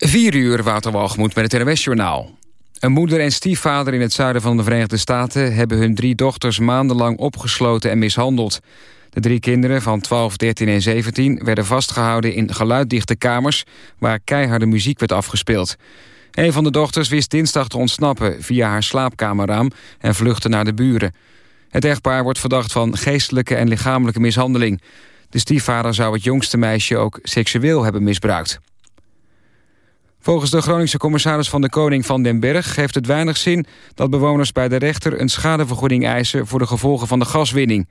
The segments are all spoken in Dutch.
4 uur, Waterwalgemoed met het NWS-journaal. Een moeder en stiefvader in het zuiden van de Verenigde Staten... hebben hun drie dochters maandenlang opgesloten en mishandeld. De drie kinderen van 12, 13 en 17 werden vastgehouden in geluiddichte kamers... waar keiharde muziek werd afgespeeld. Een van de dochters wist dinsdag te ontsnappen via haar slaapkamerraam... en vluchtte naar de buren. Het echtpaar wordt verdacht van geestelijke en lichamelijke mishandeling. De stiefvader zou het jongste meisje ook seksueel hebben misbruikt. Volgens de Groningse commissaris van de Koning van den Berg... heeft het weinig zin dat bewoners bij de rechter... een schadevergoeding eisen voor de gevolgen van de gaswinning.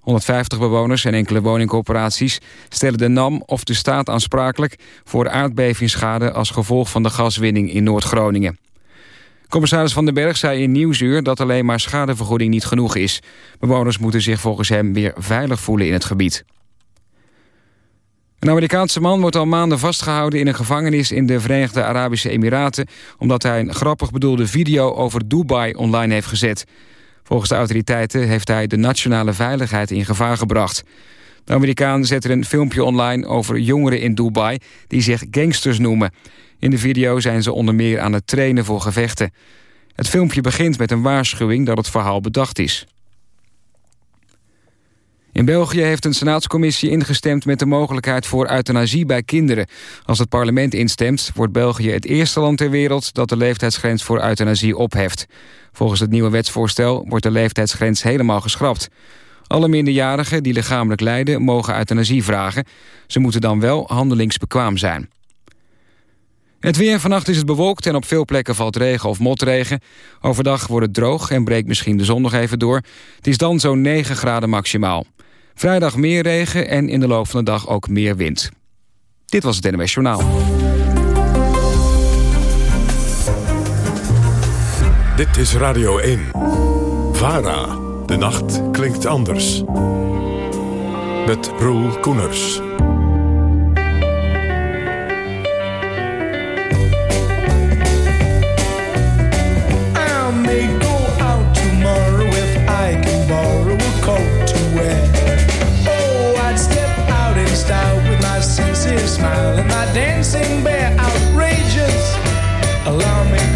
150 bewoners en enkele woningcorporaties stellen de NAM of de staat aansprakelijk... voor aardbevingsschade als gevolg van de gaswinning in Noord-Groningen. Commissaris Van den Berg zei in Nieuwsuur dat alleen maar schadevergoeding niet genoeg is. Bewoners moeten zich volgens hem weer veilig voelen in het gebied. Een Amerikaanse man wordt al maanden vastgehouden in een gevangenis in de Verenigde Arabische Emiraten... omdat hij een grappig bedoelde video over Dubai online heeft gezet. Volgens de autoriteiten heeft hij de nationale veiligheid in gevaar gebracht. De Amerikaan zette een filmpje online over jongeren in Dubai die zich gangsters noemen. In de video zijn ze onder meer aan het trainen voor gevechten. Het filmpje begint met een waarschuwing dat het verhaal bedacht is. In België heeft een senaatscommissie ingestemd met de mogelijkheid voor euthanasie bij kinderen. Als het parlement instemt, wordt België het eerste land ter wereld dat de leeftijdsgrens voor euthanasie opheft. Volgens het nieuwe wetsvoorstel wordt de leeftijdsgrens helemaal geschrapt. Alle minderjarigen die lichamelijk lijden mogen euthanasie vragen. Ze moeten dan wel handelingsbekwaam zijn. Het weer vannacht is het bewolkt en op veel plekken valt regen of motregen. Overdag wordt het droog en breekt misschien de zon nog even door. Het is dan zo'n 9 graden maximaal. Vrijdag meer regen en in de loop van de dag ook meer wind. Dit was het NWS Journaal. Dit is Radio 1. VARA. De nacht klinkt anders. Met Roel Koeners. Smile and my dancing bear outrageous, alarming,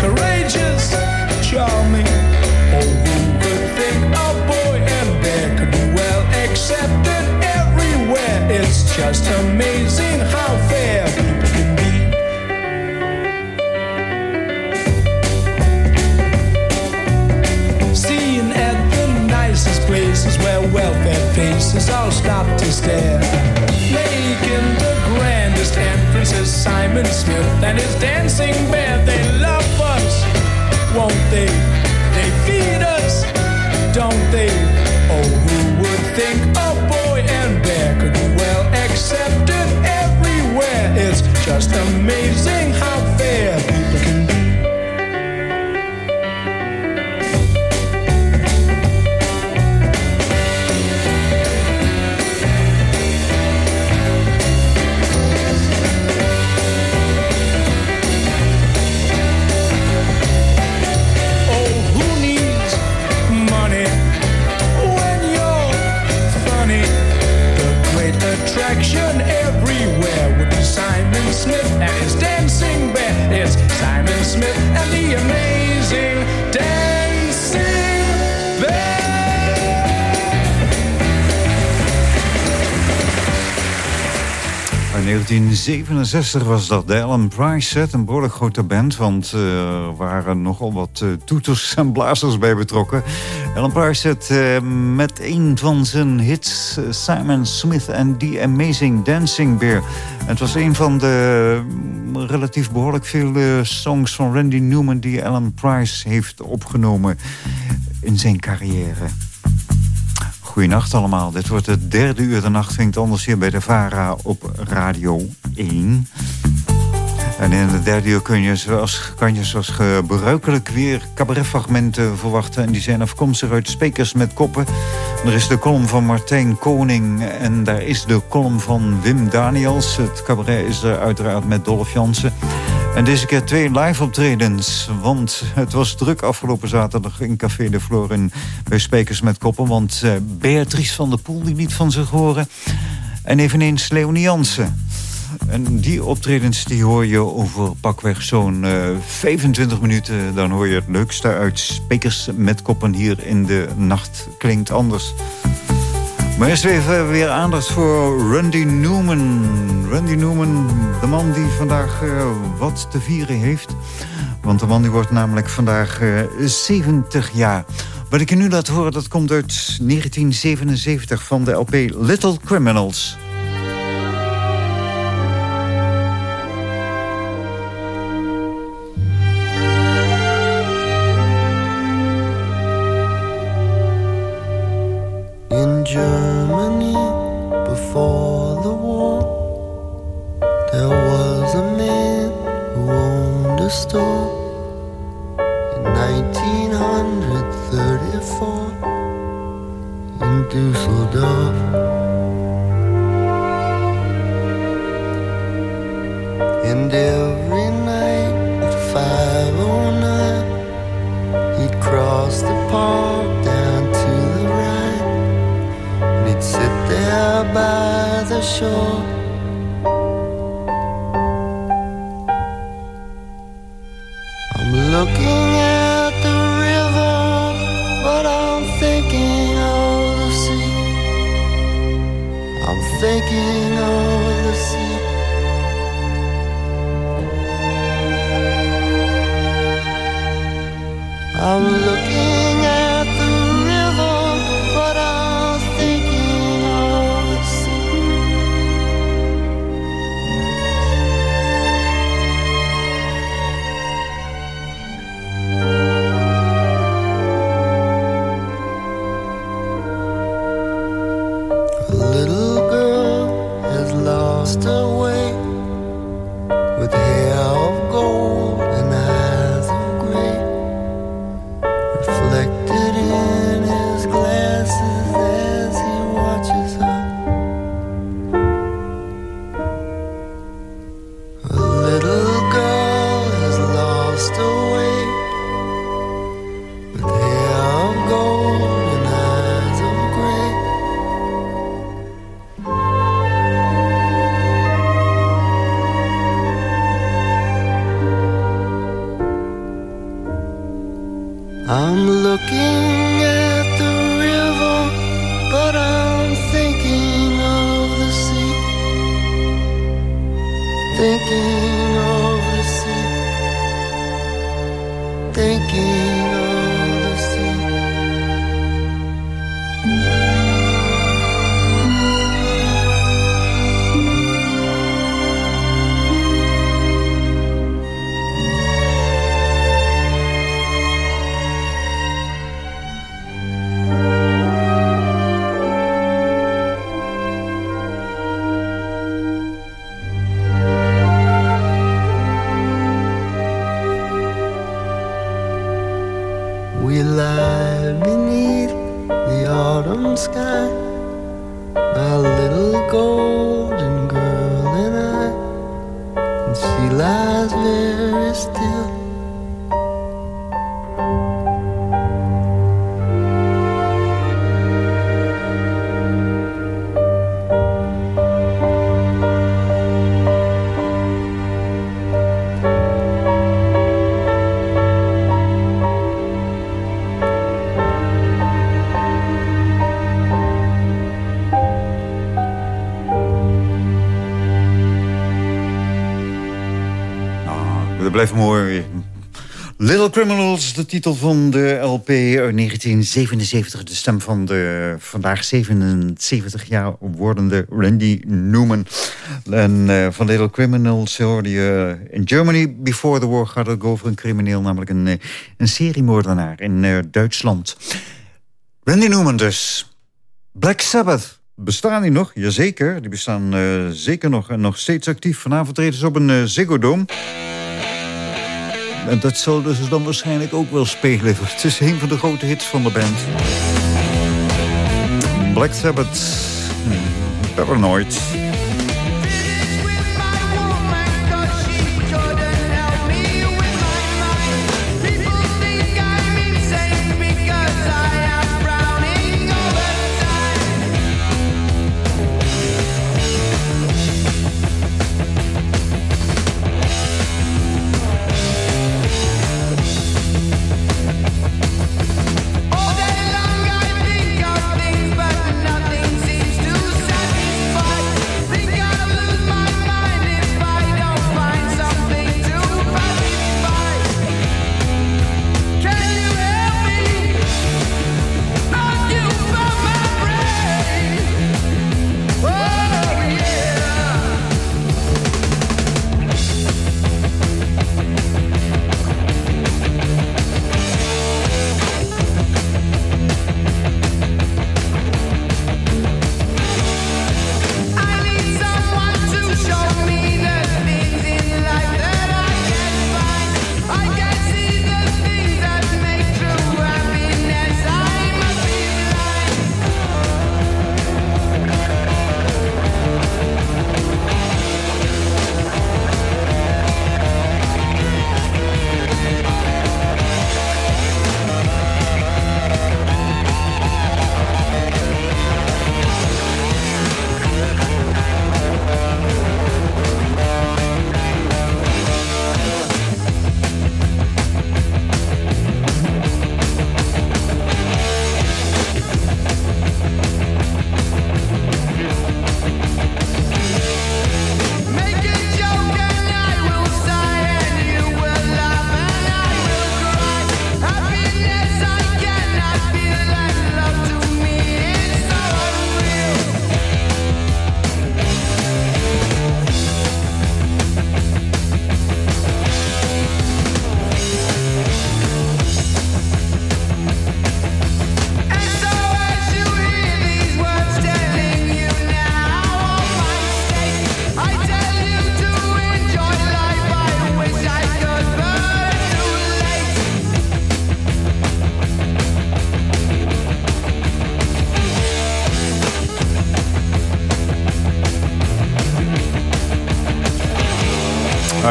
courageous, charming. Oh, who would think a boy and bear could be well accepted everywhere? It's just amazing how fair people can be. Seeing at the nicest places where well-fed faces all stop to stare Simon Smith and his dancing bear. they love us, won't they? They feed us, don't they? Oh, The amazing dancing bear. In 1967 was dat de Ellen Price set, een behoorlijk grote band... want uh, er waren nogal wat uh, toeters en blazers bij betrokken. Ellen Price uh, met een van zijn hits... Simon Smith and The Amazing Dancing Bear. Het was een van de relatief behoorlijk veel songs van Randy Newman... die Ellen Price heeft opgenomen in zijn carrière. Goedenacht allemaal. Dit wordt het derde uur de nacht. Vindt anders hier bij de VARA op Radio 1. En in de derde uur kun je zoals, kan je zoals gebruikelijk weer cabaretfragmenten verwachten. En die zijn afkomstig uit Spekers met Koppen. Er is de column van Martijn Koning en daar is de column van Wim Daniels. Het cabaret is er uiteraard met Dolph Jansen. En deze keer twee live optredens. Want het was druk afgelopen zaterdag in Café de Florin bij Spekers met Koppen. Want uh, Beatrice van der Poel die liet van zich horen. En eveneens Leonie Jansen. En die optredens die hoor je over pakweg zo'n 25 minuten. Dan hoor je het leukste uit Spekers met Koppen hier in de nacht. Klinkt anders. Maar eerst even weer aandacht voor Randy Newman. Randy Newman, de man die vandaag uh, wat te vieren heeft. Want de man die wordt namelijk vandaag uh, 70 jaar. Wat ik je nu laat horen, dat komt uit 1977 van de LP Little Criminals. In titel van de LP uit 1977. De stem van de vandaag 77 jaar wordende Randy Newman. En eh, van Little Criminals hoorde je... eh, in Germany, before the war, gaat het over een crimineel... namelijk een, eh, een seriemoordenaar in eh, Duitsland. Randy Newman dus. Black Sabbath. Bestaan die nog? Jazeker, die bestaan eh, zeker nog en nog steeds actief. Vanavond treden ze op een Ziggo Dome. En dat zal dus dan waarschijnlijk ook wel spelen. Het is een van de grote hits van de band. Black Sabbath. Hmm, Paranoid.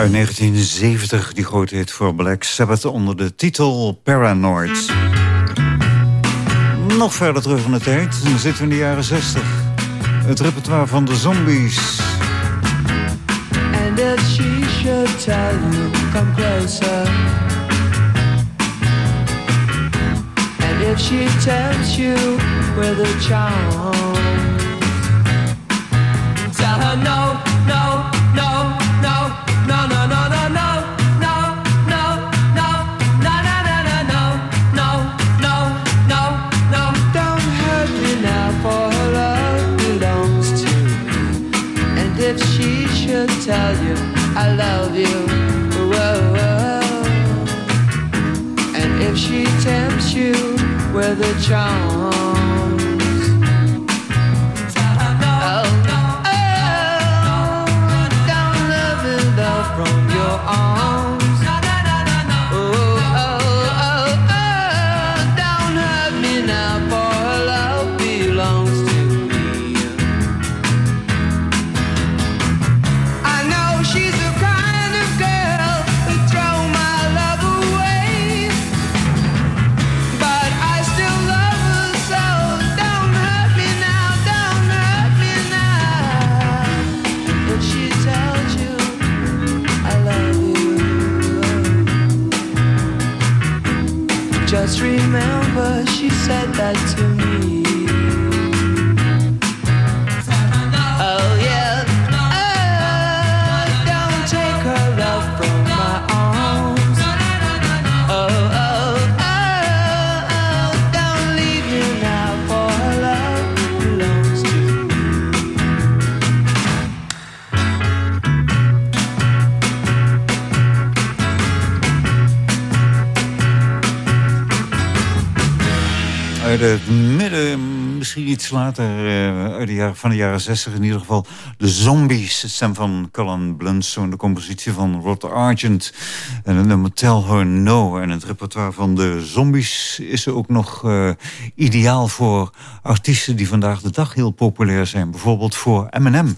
Uit 1970, die grote hit voor Black Sabbath onder de titel Paranoid. Nog verder terug in de tijd, dan zitten we in de jaren 60. Het repertoire van de zombies. And if she should tell you, come closer. And if she tells you with a charm, tell her no, I love you, whoa, whoa. And if she tempts you with a charms, счастье Uit het midden, misschien iets later, eh, uit de jaren, van de jaren 60 in ieder geval. De Zombies, het stem van Cullen Blunstone, de compositie van Rod Argent. En het nummer Tell Her No. En het repertoire van de Zombies is ook nog eh, ideaal voor artiesten die vandaag de dag heel populair zijn. Bijvoorbeeld voor Eminem.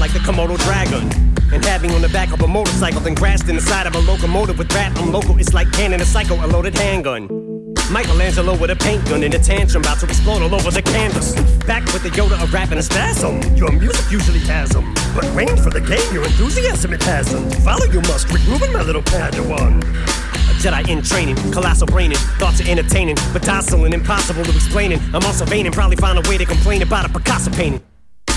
Like the Komodo dragon. And having on the back of a motorcycle, then crashed in the side of a locomotive with that. I'm local, it's like cannon a psycho, a loaded handgun. Michelangelo with a paint gun in a tantrum, about to explode all over the canvas. Back with the Yoda of rap and a spasm. Your music usually has 'em, But range for the game, your enthusiasm it hasn't. Follow you must, regrooving my little Padawan. A Jedi in training, colossal braining, thoughts are entertaining, but docile and impossible to explaining. I'm also vain and probably find a way to complain about a Picasso painting.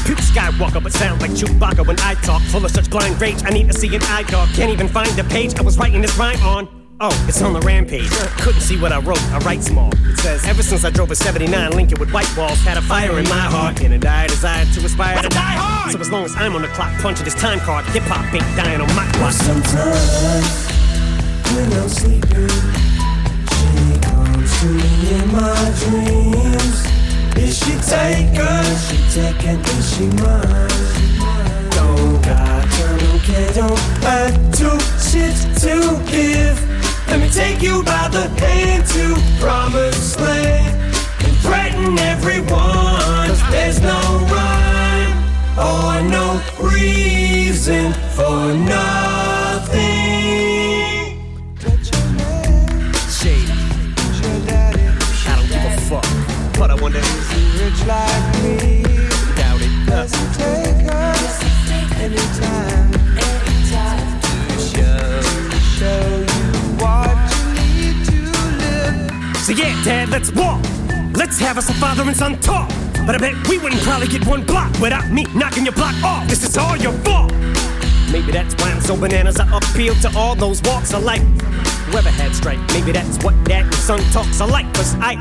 Puke Skywalker, but sound like Chewbacca when I talk. Full of such blind rage, I need to see an eye dog. Can't even find the page I was writing this rhyme on. Oh, it's on the rampage. Couldn't see what I wrote. I write small. It says, Ever since I drove a 79 Lincoln with white walls, had a fire in my heart and a dire desire to aspire to die hard. So as long as I'm on the clock, punching this time card, hip hop ain't dying on my watch. Sometimes when I'm sleeping, she comes to me in my dreams. Is she taken? She taken? Is she mine? Don't got turn candle back to shit to give. Let me take you by the hand to promised land and threaten everyone. There's no rhyme or no reason for nothing. But I wonder who's Rich like me, doubt it. Doesn't take us to live. So yeah, Dad, let's walk. Let's have us a father and son talk. But I bet we wouldn't probably get one block without me knocking your block off. This is all your fault. Maybe that's why I'm so bananas. I appeal to all those walks of life. Whoever had strife, maybe that's what dad and son talks like. Cause I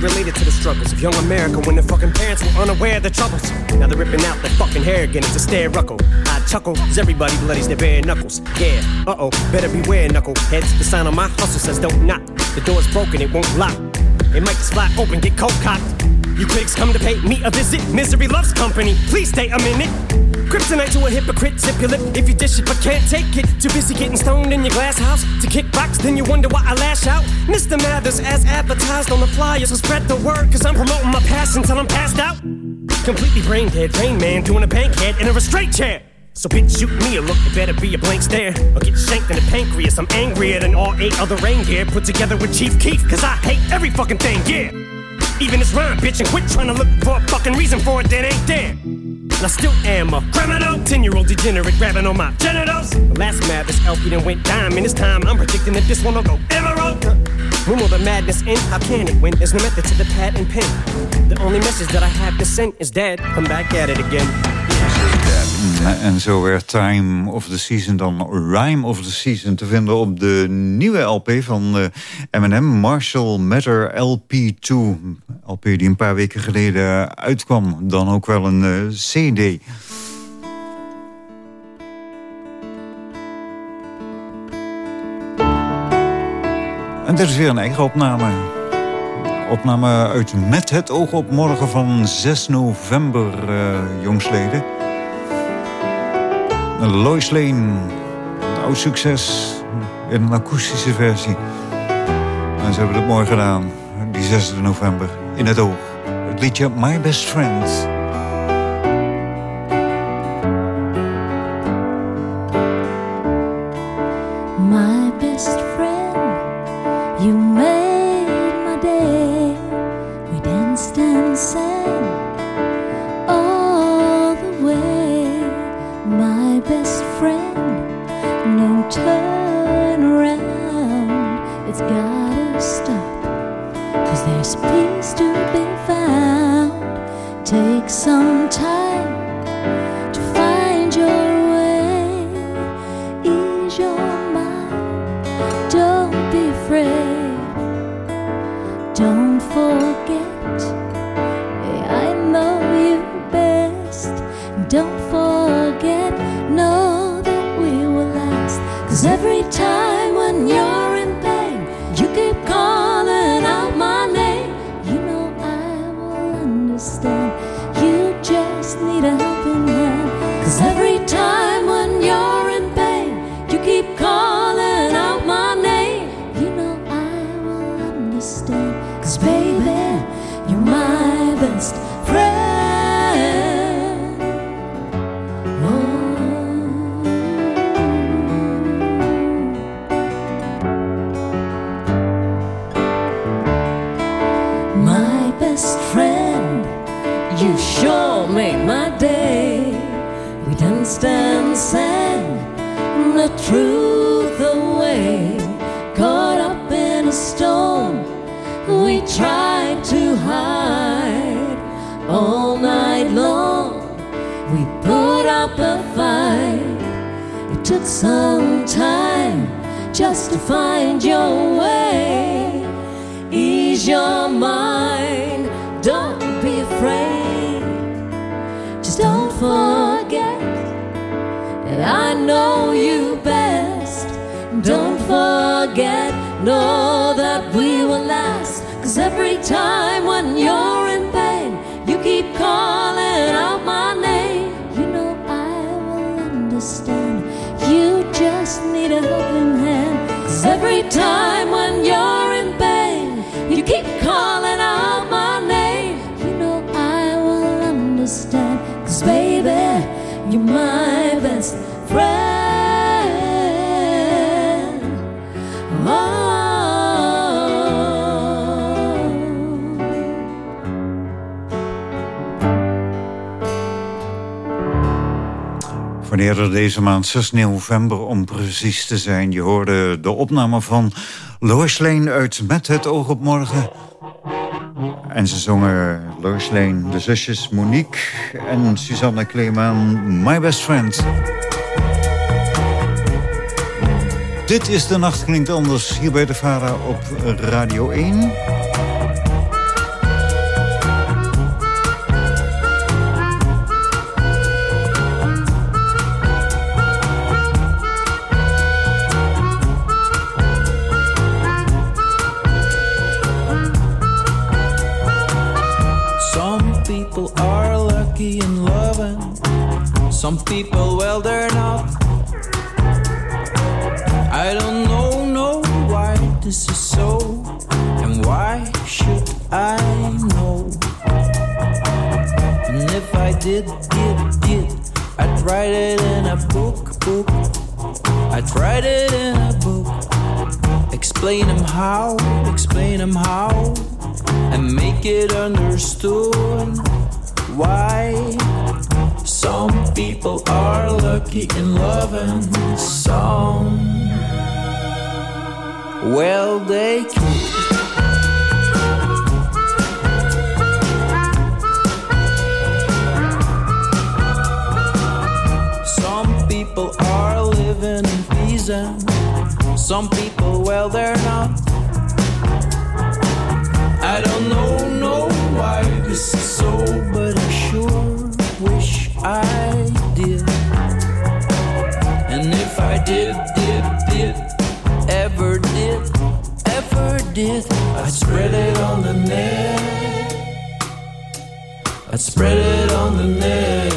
related to the struggles of young America when their fucking parents were unaware of the troubles. Now they're ripping out their fucking hair again. It's a stare ruckle. I chuckle as everybody bloodies their bare knuckles. Yeah, uh oh, better beware, knuckleheads. The sign on my hustle says don't knock. The door's broken, it won't lock. It might just fly open, get cold cocked. You critics come to pay me a visit. Misery loves company. Please stay a minute. Kryptonite to a hypocrite, zip your lip if you dish it but can't take it. Too busy getting stoned in your glass house to kick rocks, then you wonder why I lash out. Mr. Mathers, as advertised on the flyers, so spread the word, cause I'm promoting my passion till I'm passed out. Completely brain dead, Rain Man doing a bank head in a restraint chair. So bitch, shoot me a look, it better be a blank stare. Or get shanked in the pancreas. I'm angrier than all eight other reindeer put together with Chief Keef, cause I hate every fucking thing, yeah. Even this rhyme, bitch, and quit trying to look for a fucking reason for it that ain't there. I still am a criminal, 10 year old degenerate grabbing on my genitals. Last mad, this LP done went dime, and this time I'm predicting that this one will go emerald. When will the madness end? How can it win? There's no method to the pad and pen. The only message that I have to send is dead. I'm back at it again. En zo werd Time of the Season dan Rhyme of the Season te vinden op de nieuwe LP van Eminem, Marshall Matter LP2. LP die een paar weken geleden uitkwam, dan ook wel een uh, CD. En dit is weer een eigen opname. Opname uit Met het oog op morgen van 6 november, uh, jongsleden. Lois Lane, een oud succes in een akoestische versie. En ze hebben het mooi gedaan, die 6 november, in het oog. Het liedje My Best Friend. My best friend, forget, know that we will last. Cause every time when you're eerder deze maand, 6 november om precies te zijn. Je hoorde de opname van Lois uit Met het oog op morgen. En ze zongen Lois de zusjes Monique en Susanne Kleeman, My Best Friend. Dit is De Nacht Klinkt Anders, hier bij de VARA op Radio 1. Some people well, they're not. I don't know, know why this is so, and why should I know? And if I did, did, did, I'd write it in a book, book. I'd write it in a book. Explain them how, explain them how, and make it understood. Why some people are lucky in loving some. Well, they could. Some people are living in peace and some people, well, they're not. I don't know, know why this is so, but I did. And if I did, did, did, ever did, ever did, I'd spread it on the net. I'd spread it on the net.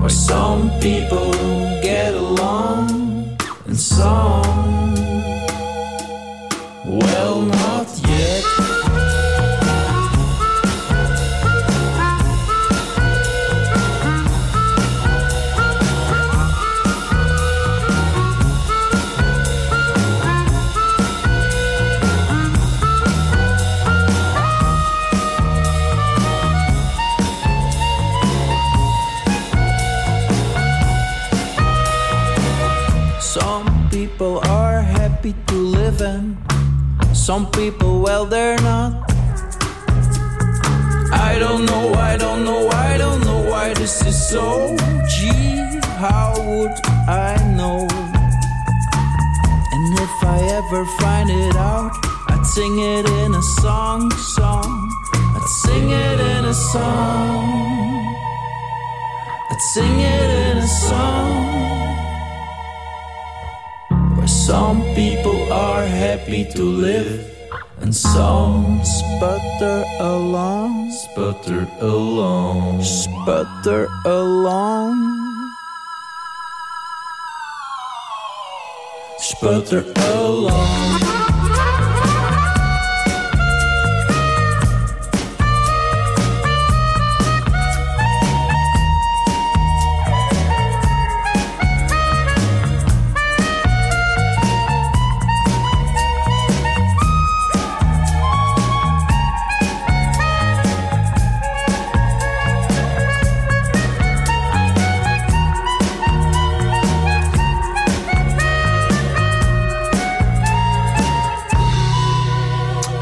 Where some people get along and some, people are happy to live in. Some people, well, they're not. I don't know, I don't know, I don't know why this is so. Gee, how would I know? And if I ever find it out, I'd sing it in a song, song. I'd sing it in a song. I'd sing it in a song. Some people are happy to live and some sputter along, sputter along, sputter along, sputter along.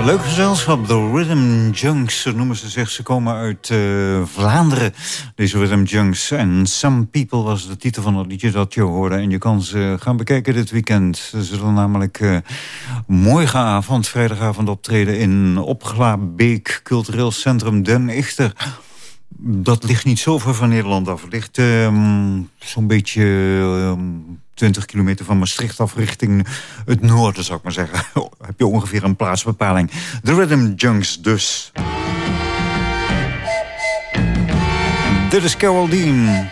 Leuk gezelschap, de Rhythm Junks zo noemen ze zich. Ze komen uit eh, Vlaanderen, deze Rhythm Junks. En Some People was de titel van het liedje dat je hoorde. En je kan ze gaan bekijken dit weekend. Ze zullen namelijk uh, morgenavond, vrijdagavond optreden... in Opglabeek Cultureel Centrum Den Ichter. Dat ligt niet zo ver van Nederland af. Het ligt um, zo'n beetje... Um, 20 kilometer van Maastricht af richting het noorden, zou ik maar zeggen. Heb je ongeveer een plaatsbepaling. De Rhythm Junks dus. Dit is Carol Dean.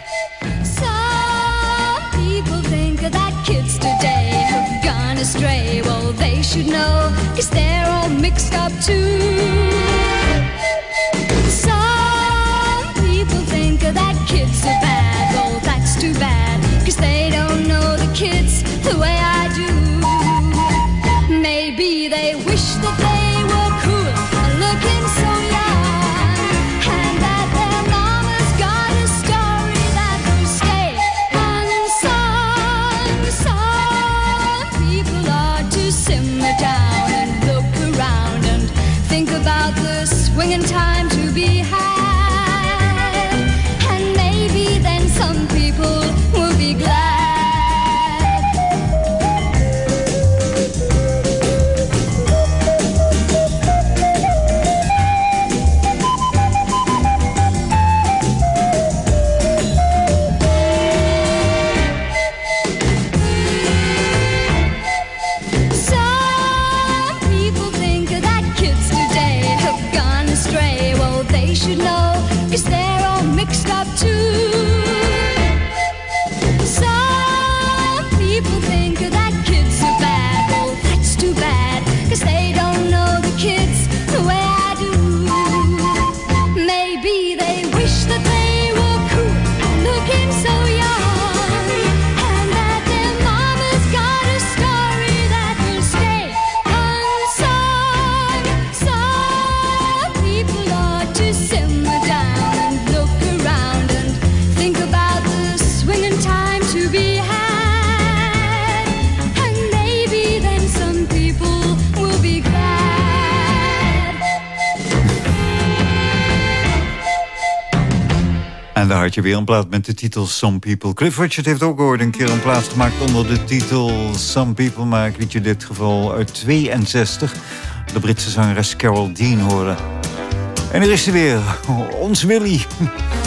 Some people think that kids today have gone astray. Well, they should know, cause they're all mixed up too. En daar had je weer een plaat met de titel Some People. Cliff Richard heeft ook ooit een keer een plaat gemaakt onder de titel Some People. Maar ik liet je dit geval uit 62 de Britse zangeres Carol Dean horen. En er is hij weer, ons Willy.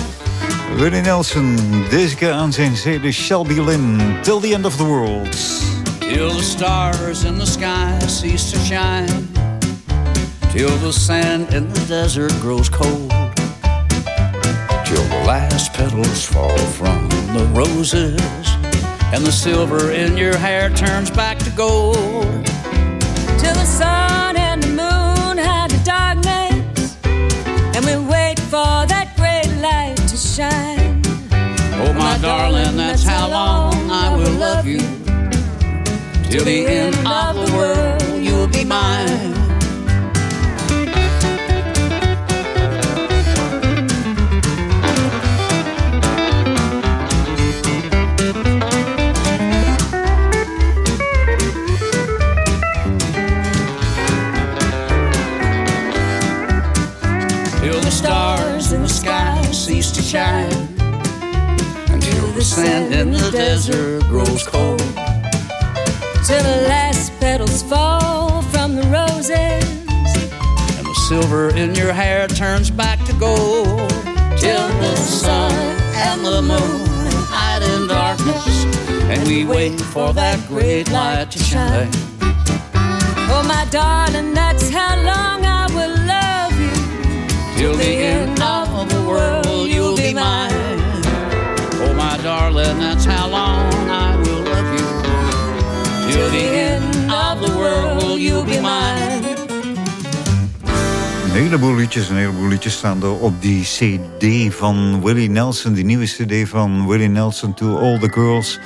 Willie Nelson, deze keer aan zijn zede Shelby Lynn. Till the end of the world. Till the stars in the sky cease to shine. Till the sand in the desert grows cold. Till the last petals fall from the roses. And the silver in your hair turns back to gold. Till the sun and the moon hide the darkness. And we wait for that great light to shine. Oh, my darling, that's how long I will love you. Till the end of the world, you'll be mine. Sand in the desert grows cold. Till the last petals fall from the roses. And the silver in your hair turns back to gold. Till the sun and the moon hide in darkness. And we wait for that great light to shine. Oh, my darling, that's how long I will love you. Till the end of the world, you'll be mine. Darling, that's how long I will love you. Till the end of the world, you'll be mine. Een heleboel liedjes, een heleboel liedjes staan er op die cd van Willie Nelson. Die nieuwe cd van Willie Nelson to All the Girls.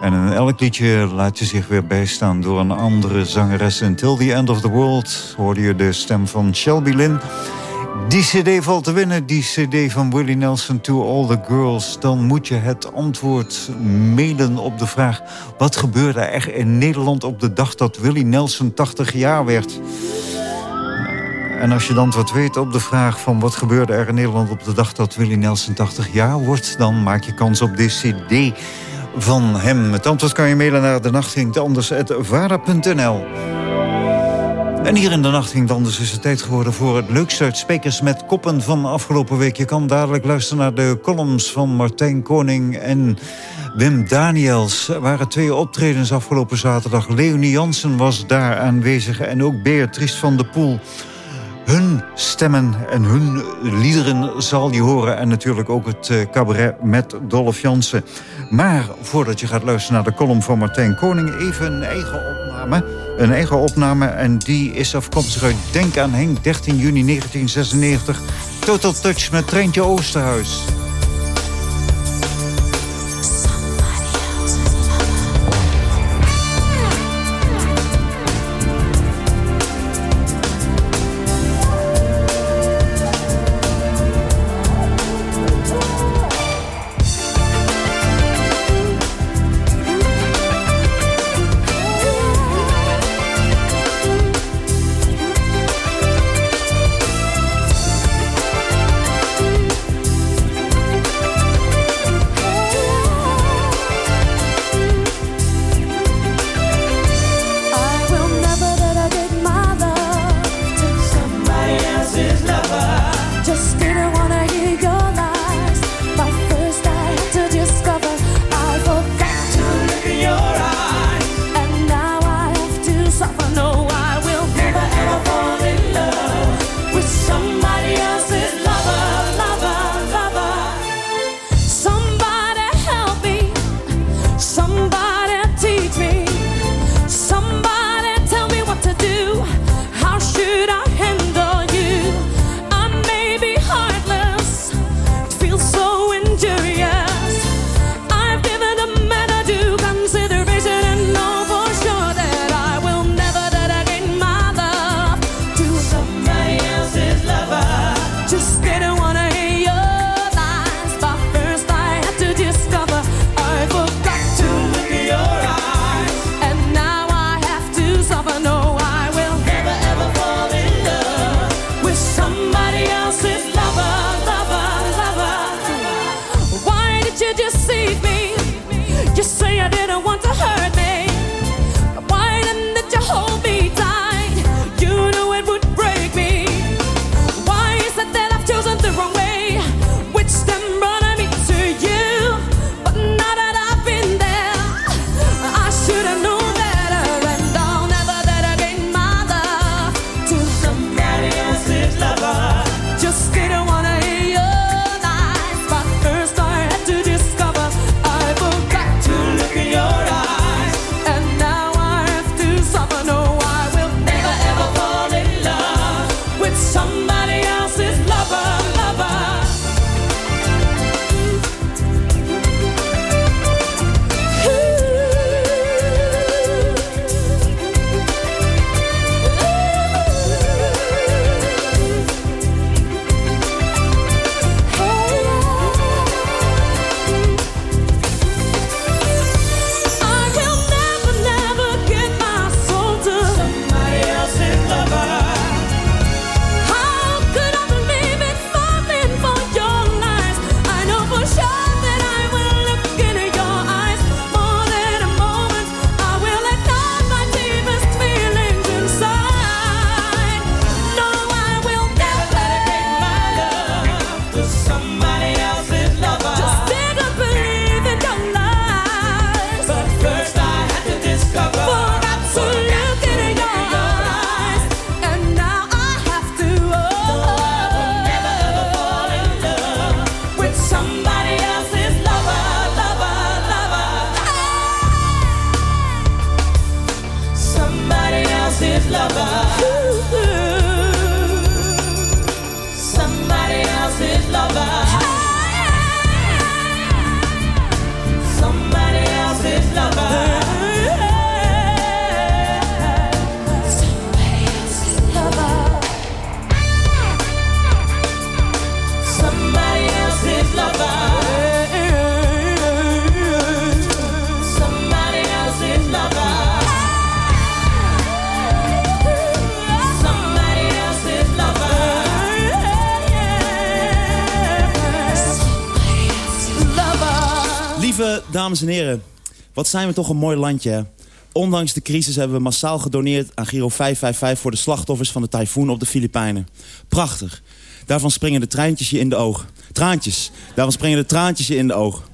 En in elk liedje laat je zich weer bijstaan door een andere zangeres. Until the End of the World hoorde je de stem van Shelby Lynn. Die cd valt te winnen, die cd van Willie Nelson to All the Girls. Dan moet je het antwoord mailen op de vraag... wat gebeurde er in Nederland op de dag dat Willie Nelson 80 jaar werd... En als je dan wat weet op de vraag van wat gebeurde er in Nederland op de dag dat Willie Nelson 80 jaar wordt, dan maak je kans op de CD van hem. Het antwoord kan je mailen naar de ging anders@vara.nl. En hier in de nacht ging anders is het tijd geworden voor het leukste uit Spekers met Koppen van afgelopen week. Je kan dadelijk luisteren naar de columns van Martijn Koning en Wim Daniels. Er waren twee optredens afgelopen zaterdag. Leonie Jansen was daar aanwezig en ook Beatrice van der Poel. Hun stemmen en hun liederen zal je horen. En natuurlijk ook het eh, cabaret met Dolph Jansen. Maar voordat je gaat luisteren naar de column van Martijn Koning... even een eigen opname. Een eigen opname en die is afkomstig uit Denk aan Henk, 13 juni 1996. Total Touch met Treintje Oosterhuis. Dames en heren, wat zijn we toch een mooi landje. hè? Ondanks de crisis hebben we massaal gedoneerd aan Giro 555... voor de slachtoffers van de tyfoon op de Filipijnen. Prachtig. Daarvan springen de treintjes je in de oog. Traantjes. Daarvan springen de traantjes je in de oog.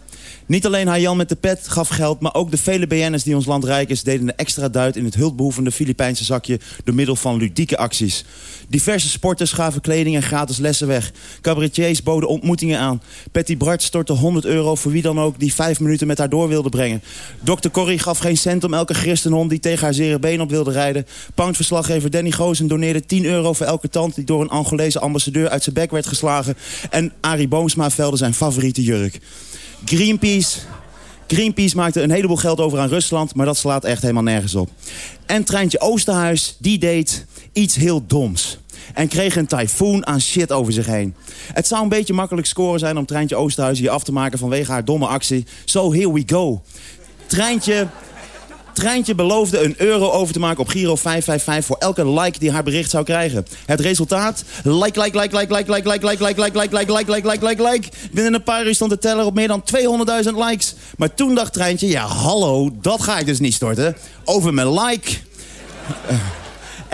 Niet alleen Hayan met de pet gaf geld, maar ook de vele BN'ers die ons land rijk is... deden een extra duit in het hulpbehoevende Filipijnse zakje... door middel van ludieke acties. Diverse sporters gaven kleding en gratis lessen weg. Cabaretiers boden ontmoetingen aan. Patty Bart stortte 100 euro voor wie dan ook... die vijf minuten met haar door wilde brengen. Dr. Corrie gaf geen cent om elke christenhond... die tegen haar zere been op wilde rijden. Poundverslaggever Danny Goosen doneerde 10 euro voor elke tand... die door een Angolese ambassadeur uit zijn bek werd geslagen. En Arie Boomsma velde zijn favoriete jurk. Greenpeace... Greenpeace maakte een heleboel geld over aan Rusland... maar dat slaat echt helemaal nergens op. En Treintje Oosterhuis, die deed iets heel doms. En kreeg een tyfoon aan shit over zich heen. Het zou een beetje makkelijk scoren zijn om Treintje Oosterhuis hier af te maken... vanwege haar domme actie. So here we go. Treintje... Treintje beloofde een euro over te maken op Giro 555 voor elke like die haar bericht zou krijgen. Het resultaat? Like, like, like, like, like, like, like, like, like, like, like, like, like, like, like, like, like. Binnen een paar uur stond de teller op meer dan 200.000 likes. Maar toen dacht Treintje, ja hallo, dat ga ik dus niet storten. Over mijn like.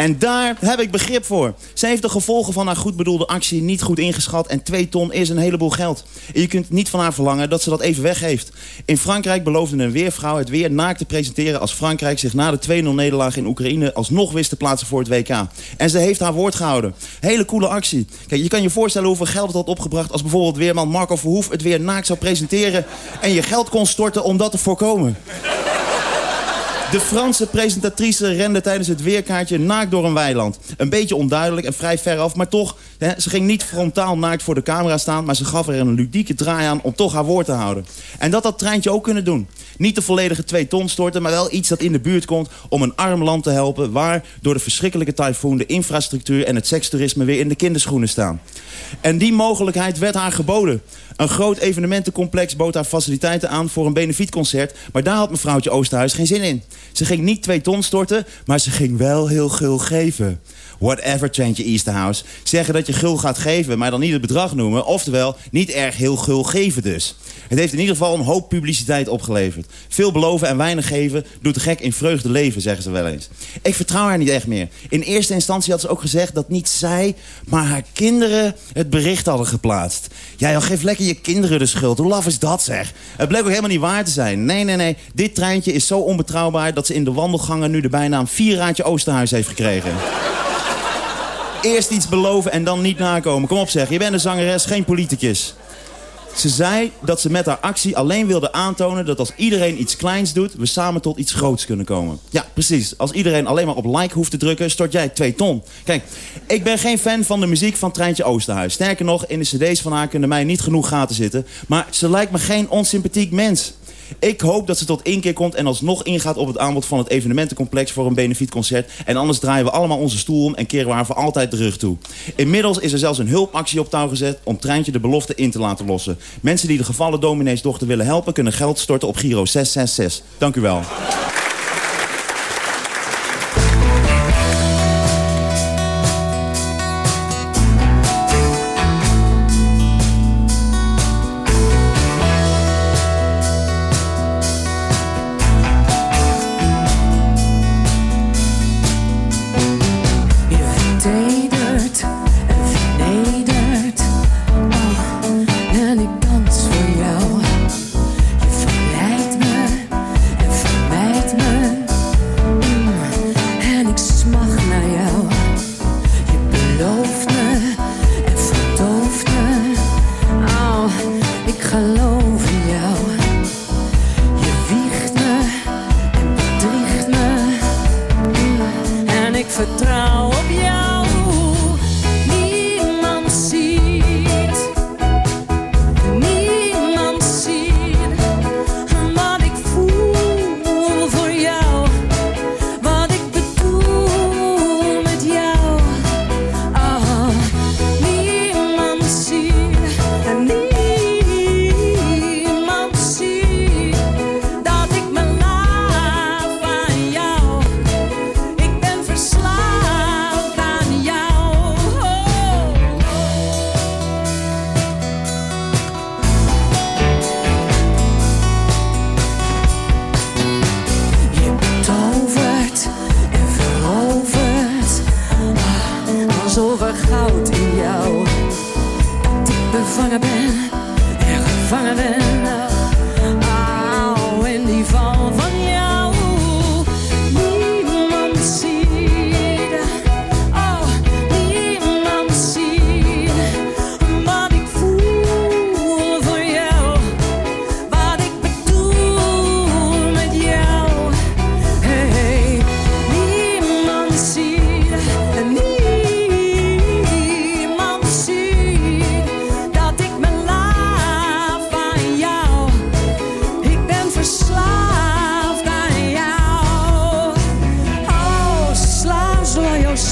En daar heb ik begrip voor. Ze heeft de gevolgen van haar goed bedoelde actie niet goed ingeschat... en 2 ton is een heleboel geld. En je kunt niet van haar verlangen dat ze dat even weggeeft. In Frankrijk beloofde een weervrouw het weer naakt te presenteren... als Frankrijk zich na de 2-0-nederlaag in Oekraïne... alsnog wist te plaatsen voor het WK. En ze heeft haar woord gehouden. Hele coole actie. Kijk, je kan je voorstellen hoeveel geld het had opgebracht... als bijvoorbeeld weerman Marco Verhoef het weer naakt zou presenteren... en je geld kon storten om dat te voorkomen. De Franse presentatrice rende tijdens het weerkaartje naakt door een weiland. Een beetje onduidelijk en vrij ver af, maar toch... Ze ging niet frontaal naakt voor de camera staan... maar ze gaf er een ludieke draai aan om toch haar woord te houden. En dat had Treintje ook kunnen doen. Niet de volledige twee ton storten, maar wel iets dat in de buurt komt... om een arm land te helpen waar door de verschrikkelijke tyfoon... de infrastructuur en het sekstoerisme weer in de kinderschoenen staan. En die mogelijkheid werd haar geboden. Een groot evenementencomplex bood haar faciliteiten aan voor een benefietconcert... maar daar had mevrouwtje Oosterhuis geen zin in. Ze ging niet twee ton storten, maar ze ging wel heel gul geven. Whatever, Treintje Easterhouse. Zeggen dat je gul gaat geven, maar dan niet het bedrag noemen. Oftewel, niet erg heel gul geven dus. Het heeft in ieder geval een hoop publiciteit opgeleverd. Veel beloven en weinig geven doet de gek in vreugde leven, zeggen ze wel eens. Ik vertrouw haar niet echt meer. In eerste instantie had ze ook gezegd dat niet zij, maar haar kinderen het bericht hadden geplaatst. Ja, joh, geef lekker je kinderen de schuld. Hoe laf is dat, zeg? Het bleek ook helemaal niet waar te zijn. Nee, nee, nee. Dit treintje is zo onbetrouwbaar dat ze in de wandelgangen nu de bijnaam Vieraadje Oosterhuis heeft gekregen. Eerst iets beloven en dan niet nakomen. Kom op zeg, je bent een zangeres, geen politicus. Ze zei dat ze met haar actie alleen wilde aantonen... dat als iedereen iets kleins doet, we samen tot iets groots kunnen komen. Ja, precies. Als iedereen alleen maar op like hoeft te drukken, stort jij twee ton. Kijk, ik ben geen fan van de muziek van Treintje Oosterhuis. Sterker nog, in de cd's van haar kunnen mij niet genoeg gaten zitten. Maar ze lijkt me geen onsympathiek mens. Ik hoop dat ze tot inkeer komt en alsnog ingaat op het aanbod van het evenementencomplex voor een benefietconcert. En anders draaien we allemaal onze stoel om en keren we haar voor altijd de rug toe. Inmiddels is er zelfs een hulpactie op touw gezet om Treintje de belofte in te laten lossen. Mensen die de gevallen domineesdochter willen helpen kunnen geld storten op Giro 666. Dank u wel.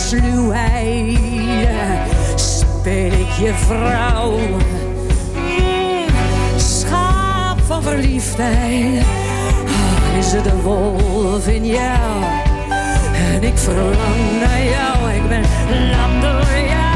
Sluwheid. Speel ik je vrouw. Mm, schaap van verliefdheid. Ah, is het een wolf in jou? En ik verlang naar jou. Ik ben lam door jou.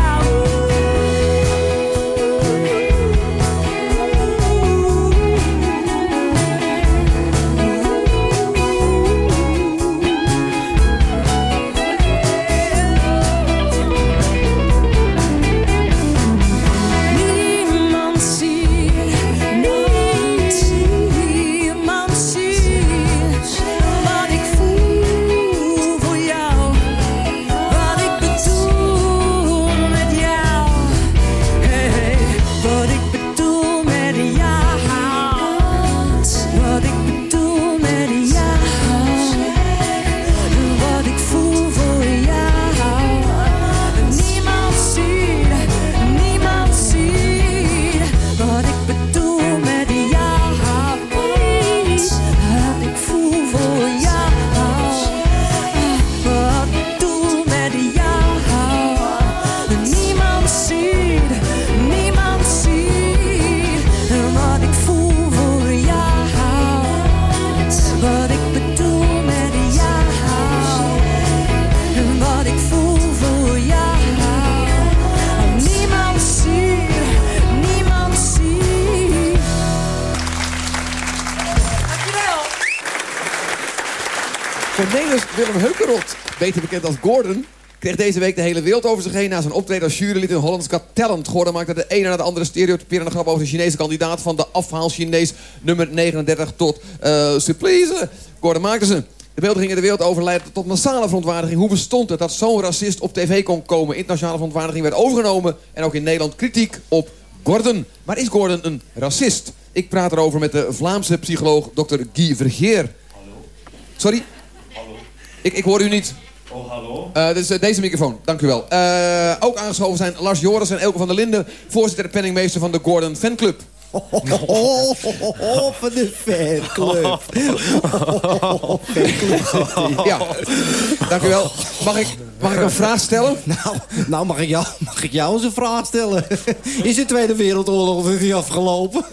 Beter bekend als Gordon... kreeg deze week de hele wereld over zich heen... na zijn optreden als jurylid in Holland's Got Talent. Gordon maakte de ene na de andere stereotyperende grap... over de Chinese kandidaat van de afhaal-Chinees nummer 39 tot uh, Supplice. Gordon maakte ze. De beelden gingen de wereld over leiden tot massale verontwaardiging. Hoe bestond het dat zo'n racist op tv kon komen? Internationale verontwaardiging werd overgenomen... en ook in Nederland kritiek op Gordon. Maar is Gordon een racist? Ik praat erover met de Vlaamse psycholoog Dr. Guy Vergeer. Sorry? Ik, ik hoor u niet. Oh, hallo. Eh, dus, deze microfoon, dank u wel. Eh, ook aangeschoven zijn Lars Joris en Elke van der Linden... voorzitter en penningmeester van de Gordon Fanclub. Oh, van de fanclub. fanclub Ja, dank u wel. Mag ik, mag ik een vraag stellen? Nou, nou mag, ik jou, mag ik jou eens een vraag stellen? Is de Tweede Wereldoorlog is die afgelopen?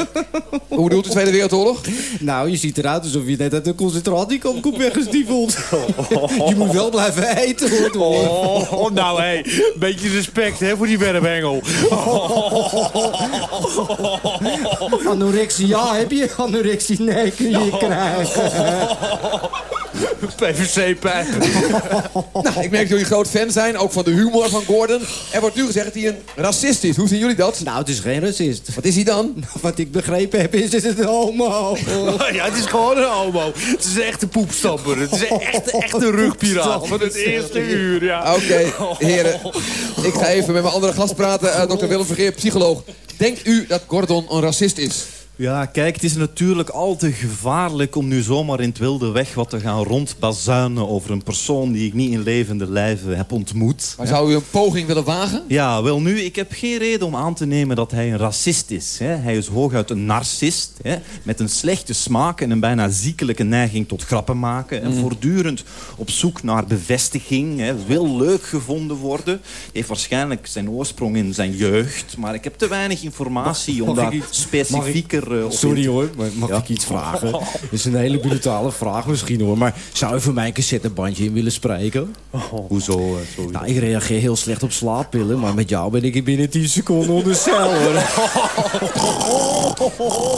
Hoe bedoelt de Tweede Wereldoorlog? Nou, je ziet eruit alsof je net uit een concentratiekamp komt weggestiefeld. Je moet wel blijven eten, hoor. Oh, oh, nou hé, beetje respect hè, voor die werphengel. Anorexia, heb je anorexie? Nee, kun je krijgen. PVC-pijp. Nou, ik merk dat jullie groot fan zijn, ook van de humor van Gordon. Er wordt nu gezegd dat hij een racist is. Hoe zien jullie dat? Nou, het is geen racist. Wat is hij dan? Wat ik begrepen heb, is het een homo. ja, het is gewoon een homo. Het is een echte poepstamper. Het is een echte, echte rugpiraat van het eerste uur, ja. Oké, heren. Ik ga even met mijn andere gast praten. Eh, Dr. Willem Vergeer, psycholoog. Denkt u dat Gordon een racist is? Ja, kijk, het is natuurlijk al te gevaarlijk om nu zomaar in het wilde weg wat te gaan rondbazuinen over een persoon die ik niet in levende lijven heb ontmoet. Maar zou u een poging willen wagen? Ja, wel nu, ik heb geen reden om aan te nemen dat hij een racist is. Hè. Hij is hooguit een narcist, hè, met een slechte smaak en een bijna ziekelijke neiging tot grappen maken. En Mhm. voortdurend op zoek naar bevestiging, hè, wil leuk gevonden worden. Hij heeft waarschijnlijk zijn oorsprong in zijn jeugd, maar ik heb te weinig informatie om daar specifieker eh, Sorry hoor, maar mag Ja. ik iets vragen? Dat is een hele brutale vraag misschien hoor. Maar zou je voor mij een cassettebandje in willen spreken? Hoezo? eh, sorry? Nou, ik reageer heel slecht op slaappillen. Maar met jou ben ik binnen 10 seconden onder zeil hoor.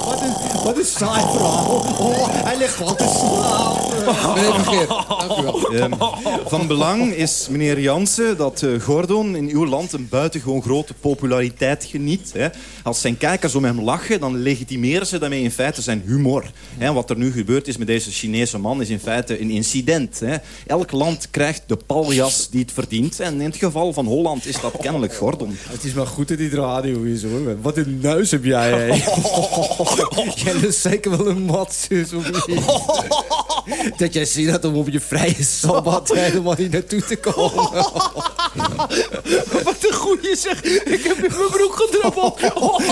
wat, een, wat een saai verhaal. Oh, hij ligt gewoon te slapen. Meneer Vergeer, dank u wel. Ehm, van belang is, meneer Jansen, dat eh, Gordon in uw land een buitengewoon grote populariteit geniet. Hè. Als zijn kijkers om hem lachen, dan legitimeren ze daarmee in feite zijn humor. Hè. Wat er nu gebeurd is met deze Chinese man is in feite een incident. Elk land krijgt de paljas die het verdient. En in het geval van Holland is dat kennelijk Gordon. Het is maar goed dat dit radio is hoor. Wat een neus heb jij. Hè? jij is zeker wel een of niet? dat jij ziet dat om op je vrije sabbat helemaal niet naartoe te komen. Wat een goeie zeg. Ik heb in mijn broek gedrabbeld.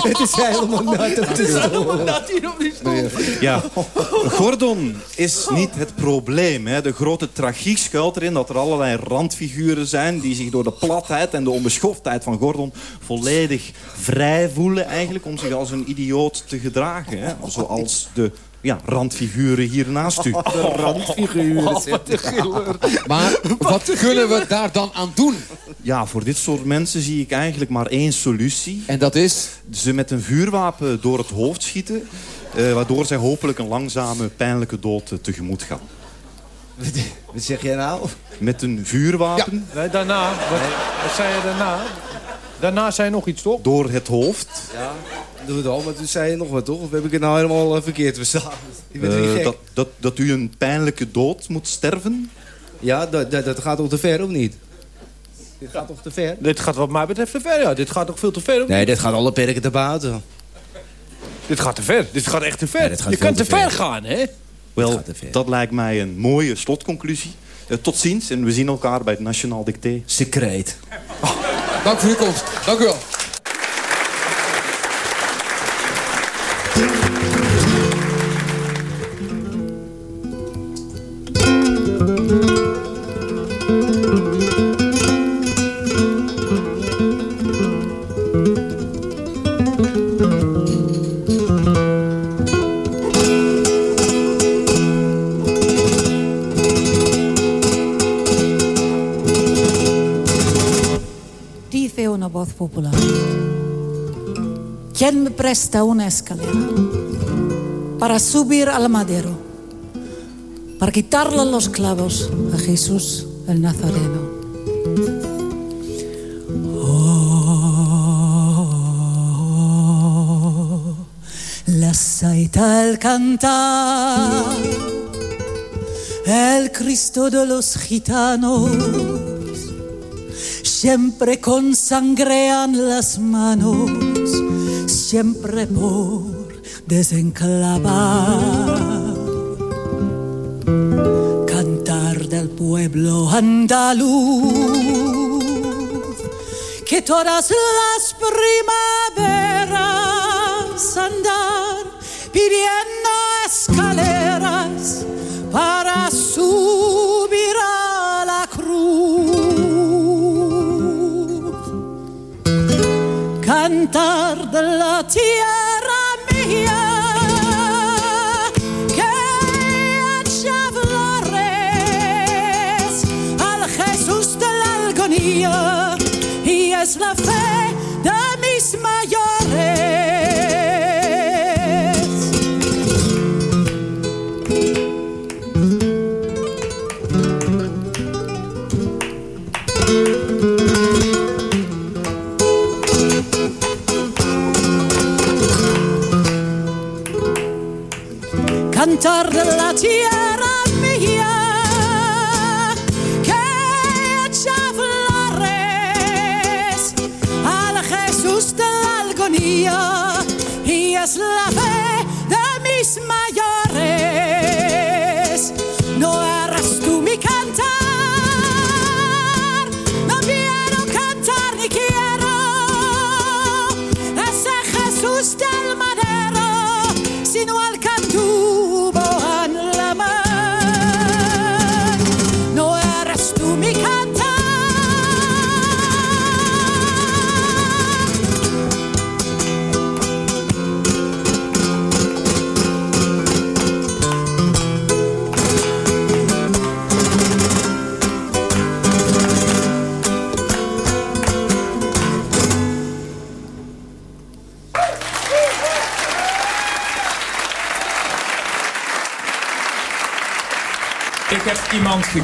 Het is helemaal nat Het is helemaal stoel. nat hier op die stoel. Ja, Gordon is niet het probleem. Hè. De grote tragiek schuilt erin dat er allerlei randfiguren zijn... die zich door de platheid en de onbeschoftheid van Gordon... volledig vrij voelen eigenlijk om zich als een idioot te gedragen. Hè. Zoals de ja, randfiguren hier naast u. De randfiguren. Oh, wat een giller. Maar wat kunnen we daar dan aan doen? Ja, voor dit soort mensen zie ik eigenlijk maar één solutie. En dat is? Ze met een vuurwapen door het hoofd schieten... eh, waardoor zij hopelijk een langzame, pijnlijke dood eh, tegemoet gaan. Wat zeg jij nou? Met een vuurwapen Nee, daarna. Wat, wat zei je daarna? Daarna zei je nog iets, toch? door het hoofd... Ja, doe het al. Maar toen zei je nog wat, toch? Of heb ik het nou helemaal eh, verkeerd verstaan? Ik ben Eh, dat, dat, dat u een pijnlijke dood moet sterven? Ja, dat, dat, dat gaat toch te ver, of niet? Dit gaat toch te ver? Dit gaat wat mij betreft te ver, ja. Dit gaat toch veel te ver? of Nee, niet? dit gaat alle perken te buiten. Dit gaat te ver. Dit gaat echt te ver. Ja, je kan te te ver ver. gaan, hè? Wel, dat lijkt mij een mooie slotconclusie. Eh, tot ziens en we zien elkaar bij het Nationaal Dicté. Secreet. Dank voor uw komst. Dank u wel. ¿Quién me presta una escalera para subir al madero? Para quitarle los clavos a Jesús el Nazareno. Oh, la saeta al cantar, el Cristo de los gitanos siempre consangrean las manos, siempre por desenclavar. Cantar del pueblo andaluz, que todas las primaveras andar pidiendo escaleras para subir a la cruz. Cantar de la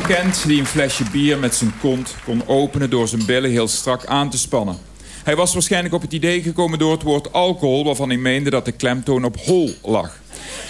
gekend die een flesje bier met zijn kont kon openen door zijn billen heel strak aan te spannen. Hij was waarschijnlijk op het idee gekomen door het woord alcohol... waarvan hij meende dat de klemtoon op hol lag.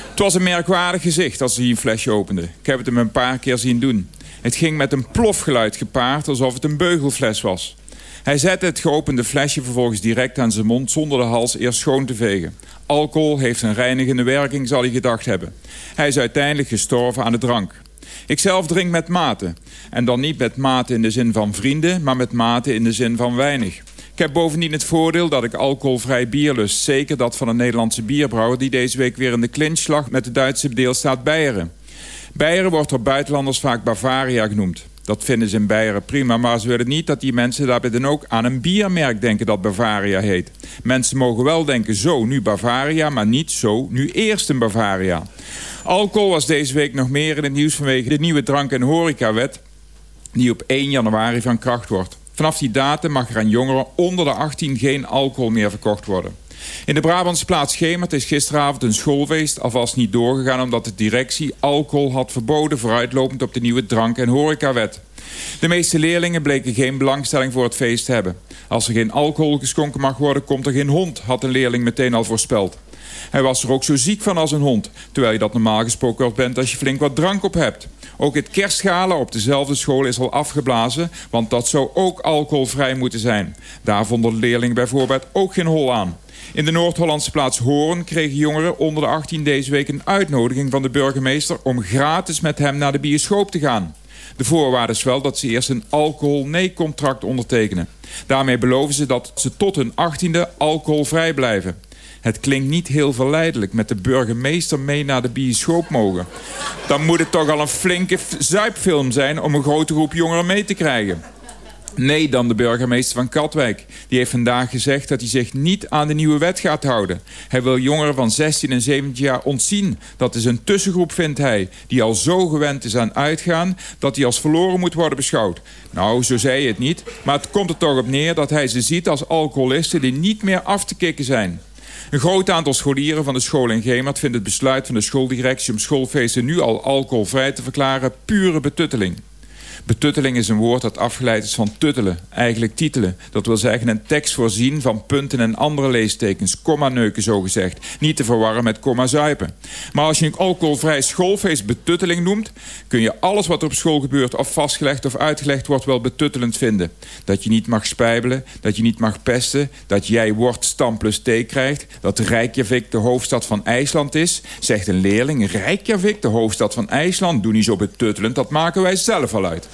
Het was een merkwaardig gezicht als hij een flesje opende. Ik heb het hem een paar keer zien doen. Het ging met een plofgeluid gepaard alsof het een beugelfles was. Hij zette het geopende flesje vervolgens direct aan zijn mond... zonder de hals eerst schoon te vegen. Alcohol heeft een reinigende werking, zal hij gedacht hebben. Hij is uiteindelijk gestorven aan de drank. Ik zelf drink met mate. En dan niet met mate in de zin van vrienden... maar met mate in de zin van weinig. Ik heb bovendien het voordeel dat ik alcoholvrij bier lust. Zeker dat van een Nederlandse bierbrouwer... die deze week weer in de clinch lag met de Duitse deelstaat Beieren. Beieren wordt door buitenlanders vaak Bavaria genoemd. Dat vinden ze in Beieren prima, maar ze willen niet dat die mensen daarbij dan ook aan een biermerk denken dat Bavaria heet. Mensen mogen wel denken zo, nu Bavaria, maar niet zo, nu eerst een Bavaria. Alcohol was deze week nog meer in het nieuws vanwege de nieuwe drank- en horecawet die op 1 januari van kracht wordt. Vanaf die datum mag er aan jongeren onder de 18 geen alcohol meer verkocht worden. In de Brabantse plaats Gemert is gisteravond een schoolfeest alvast niet doorgegaan... omdat de directie alcohol had verboden vooruitlopend op de nieuwe drank- en horecawet. De meeste leerlingen bleken geen belangstelling voor het feest te hebben. Als er geen alcohol geschonken mag worden, komt er geen hond, had een leerling meteen al voorspeld. Hij was er ook zo ziek van als een hond, terwijl je dat normaal gesproken wel bent als je flink wat drank op hebt. Ook het kerstgala op dezelfde school is al afgeblazen, want dat zou ook alcoholvrij moeten zijn. Daar vonden de leerlingen bijvoorbeeld ook geen hol aan. In de Noord-Hollandse plaats Hoorn kregen jongeren onder de 18 deze week een uitnodiging van de burgemeester om gratis met hem naar de bioscoop te gaan. De voorwaarde is wel dat ze eerst een alcohol-nee-contract ondertekenen. Daarmee beloven ze dat ze tot hun 18e alcoholvrij blijven. Het klinkt niet heel verleidelijk met de burgemeester mee naar de bioscoop mogen. Dan moet het toch al een flinke zuipfilm zijn om een grote groep jongeren mee te krijgen. Nee, dan de burgemeester van Katwijk. Die heeft vandaag gezegd dat hij zich niet aan de nieuwe wet gaat houden. Hij wil jongeren van 16 en 17 jaar ontzien. Dat is een tussengroep, vindt hij, die al zo gewend is aan uitgaan... dat hij als verloren moet worden beschouwd. Nou, zo zei hij het niet. Maar het komt er toch op neer dat hij ze ziet als alcoholisten... die niet meer af te kicken zijn. Een groot aantal scholieren van de school in Gemert vindt het besluit van de schooldirectie om schoolfeesten nu al alcoholvrij te verklaren pure betutteling. Betutteling is een woord dat afgeleid is van tuttelen, eigenlijk titelen. Dat wil zeggen een tekst voorzien van punten en andere leestekens, komma-neuken zogezegd. Niet te verwarren met komma-zuipen. Maar als je een alcoholvrij schoolfeest betutteling noemt... kun je alles wat er op school gebeurt of vastgelegd of uitgelegd wordt wel betuttelend vinden. Dat je niet mag spijbelen, dat je niet mag pesten... dat jij wordt stam plus thee krijgt... dat Reykjavik de hoofdstad van IJsland is... zegt een leerling, Reykjavik de hoofdstad van IJsland... doe niet zo betuttelend, dat maken wij zelf al uit.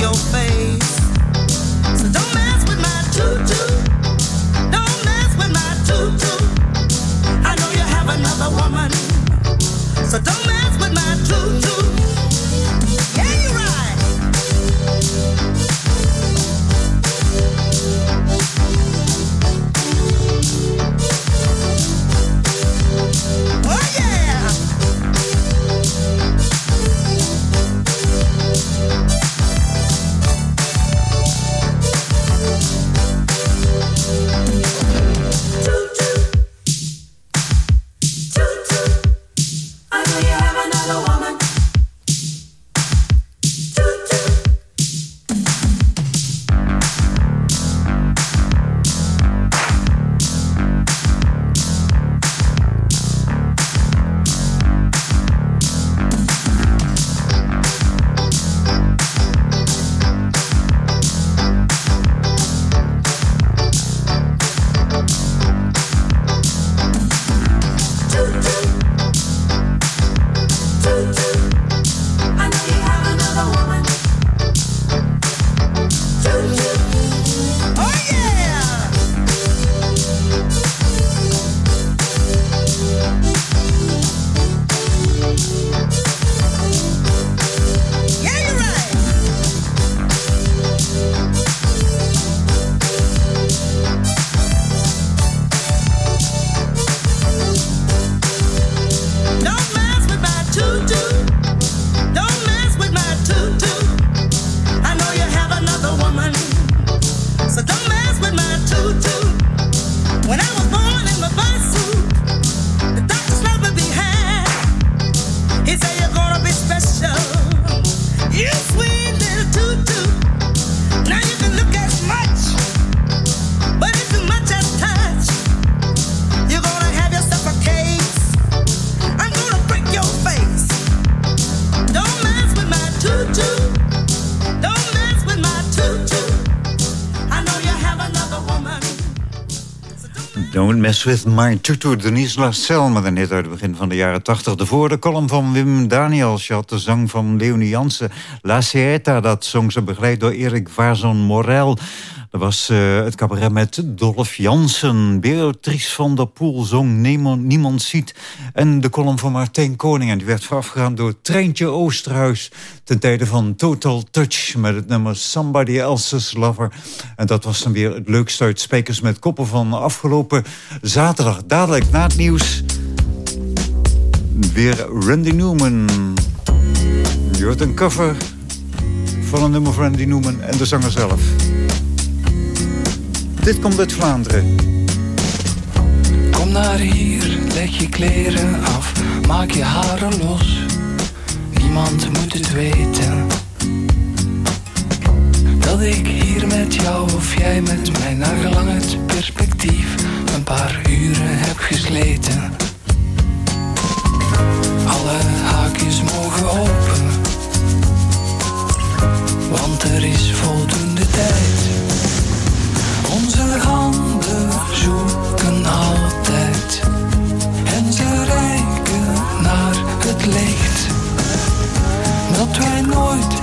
your face. So don't Mess With My Tutu, Denise Lassel... met een hit uit het begin van de jaren 80. De de column van Wim Daniels. Je had de zang van Leonie Jansen. La Sieta, dat zong ze begeleid door Erik Varzon Morel. Dat was uh, het cabaret met Dolph Jansen. Beatrice van der Poel zong Niemand, Ziet. En de column van Martijn Koning. En die werd voorafgegaan door Treintje Oosterhuis... ten tijde van Total Touch met het nummer Somebody Else's Lover. En dat was dan weer het leukste uit Spijkers met Koppen van afgelopen zaterdag. Dadelijk na het nieuws... weer Randy Newman. Je een cover van een nummer van Randy Newman en de zanger zelf. Dit komt uit Vlaanderen. Kom naar hier, leg je kleren af, maak je haren los. Niemand moet het weten. Dat ik hier met jou of jij met mij naar gelang het perspectief een paar uren heb gesleten. Alle haakjes mogen open, want er is voldoende tijd. Zoeken altijd. En ze reiken naar het licht dat wij nooit